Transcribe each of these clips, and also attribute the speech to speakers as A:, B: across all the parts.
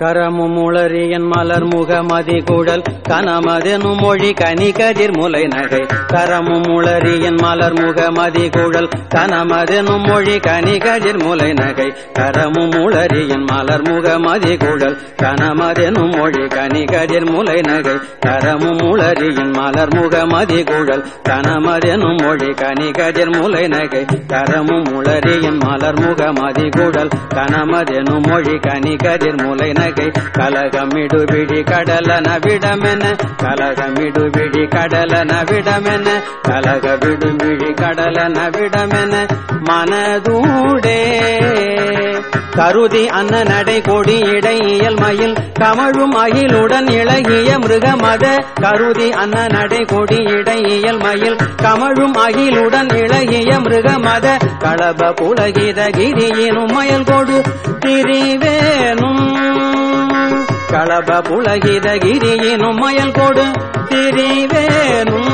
A: கரமுமுளரியன் மலர் முகமதி குழல் கனமதெனும் மொழி கனி கதிர் முலை நகை. கரமுமுளரியன் மலர் முகமதி குழல் கனமதெனும் மொழி கனி கதிர் முலை நகை. கரமுமுளரியன் மலர் முகமதி குழல் கனமதெனும் மொழி கனி கதிர் முலை நகை. கரமுமுளரியன் மலர் முகமதி குழல் கனமதெனும் மொழி கனி கதிர் முலை நகை. கரமுமுளரியன் மலர் முகமதி குழல் கனமதெனும் மொழி கனி கதிர் முலை நகை கலகமிடு விழி கடலன விடமென கலகமிடு விழி கடல நவிடமென கலக விடு கடலன விடமென மனதூடே. கருதி அன்ன நடை கொடி இடை மயில் கமழும் அகிலுடன் இளகிய மிருகமத கருதி அன்ன நடை கொடி இடை மயில் கமழும் அகிலுடன் இளகிய மிருகமத களப புலகித கிரியினும் மயல் கொடு திரிவேனும். களப புலகித கிரியினும் மயல் கொடு திரிவேனும்.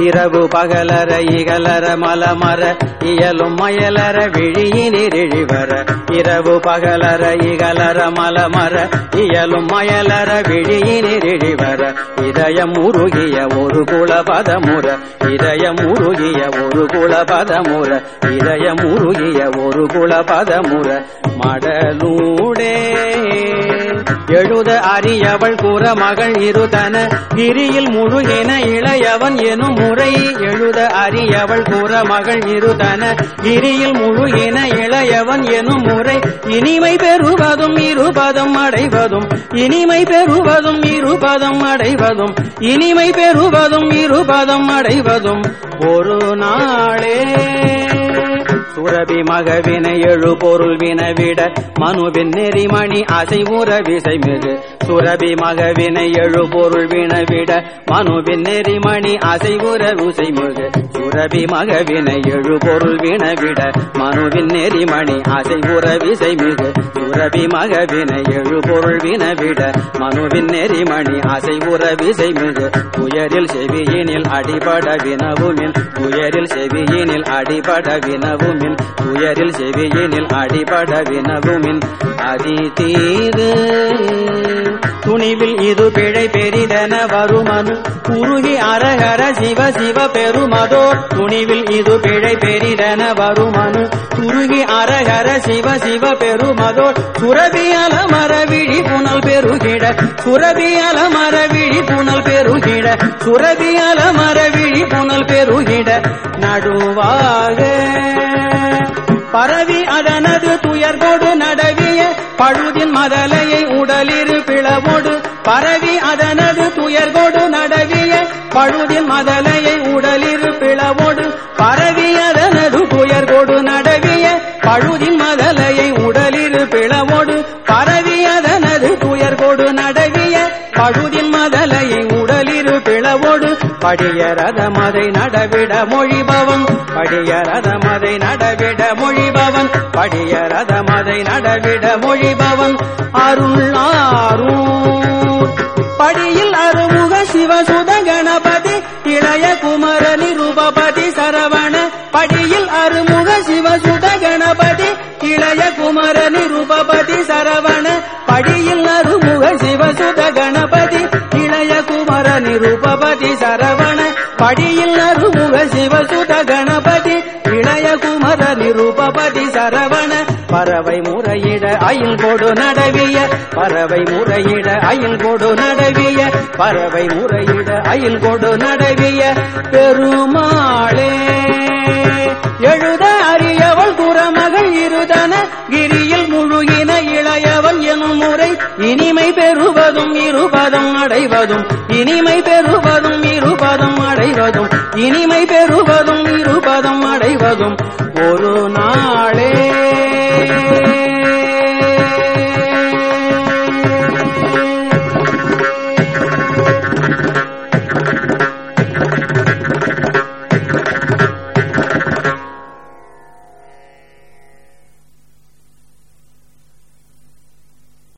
A: இரவு பகலர இகலர மலமர இயலும் மயலர விழியினிழிவர இரவு பகலர இகலர மலமர இயலும் மயலர விழியினிழிவர இதயம் உருகிய ஒரு குலபதமுற இதயம் உருகிய ஒரு குலபதமுற இதயம் உருகிய ஒரு குலபதமுற. மடலூடே. எழுத அறியவள் கூற மகள் இருதன கிரியில் முழுகின இளையவன் எனும் முறை. எழுத அறியவள் கூற மகள் இருதன கிரியில் என இளையவன் எனும் முறை. இனிமை பெறுவதும் இருபதம் அடைவதும் இனிமை பெறுவதும் இருபதம் அடைவதும் இனிமை பெறுவதும் இருபதம் அடைவதும். ஒரு நாள் ஆக வினை எழு பொருள் வினவிட மனுவின் நெறிமணி அசை உற விசை மிகு சுரபி மகவினை எழு பொருள் வினவிட மனுவின் நெறிமணி அசைவுற விசை மிகு சுரபி மகவினை எழு பொருள் வினவிட மனுவின் நெறிமணி அசைவுற விசை மிகு சுரபி மகவினை எழு பொருள் வினவிட மனுவின் நெறிமணி அசைவுற விசை மிகு துயரில் செவியினில் அடிபட வினவுமின். துயரில் செவியினில் அடிபட வினவுமின். துயரில் செவியினில் அடிபட வினவுமின். அதி தீரு துணிவில் இது பிழை பெரிதென வருமனு. குறுகி அரகர சிவ சிவ பெருமதோ துணிவில் இது பிழை பெரிதென வருமனு. குறுகி அரகர சிவ சிவ பெருமதோ சுரபியல மரவிழி புனல் பெருகிட. சுரபியல மரவிழி புனல் பெருகிட. சுரபியல மரவிழி புனல் பெருகிட. நடுவாக பரவி அதனது துயர்கோடு நடவிய பழுதின் மதலையை உடலிரு பிளவோடு. பரவி அதனது துயர்கோடு நடவிய பழுதின் மதலையை உடலிரு பிளவோடு. பரவி அதனது துயர்கோடு நடவிய பழுதின் மதலையை உடலிரு பிளவோடு. பரவி அதனது துயர்கோடு நடவிய பழுதி பிளவோடு படிய நடவிட மொழிபவன். படிய ரதமதை நடவிட மொழிபவன். படிய ரதமதை நடவிட மொழிபவன். அருளாரும் படியில் அருமுக சிவசுத கணபதி இளைய குமர நிருபபதி சரவண. படியில் அருமுக சிவசுத கணபதி இளைய குமர நிருபபதி சரவண. படியில் அருமுக சிவசுத கணபதி நிருபதி சரவண படியில் அருமுக சிவசுத கணபதி இளைய குமர நிருபபதி சரவண பறவை முறையிட அயில் கொடு நடவிய பறவை முறையிட அயில் கொடு நடவிய பறவை முறையிட அயில் கொடு நடவிய. பெருமாளே எழுத அறியவள் குரமகள் இருதன கிரியில் முழுகின இளையவன் எனும் முறை இனிமை பெறுவதும் இருபதம் அடைவதும் இனிமை பெறுவதும் இருபதம் அடைவதும் இனிமை பெறுவதும் இருபதம் அடைவதும். ஒரு நாளே रे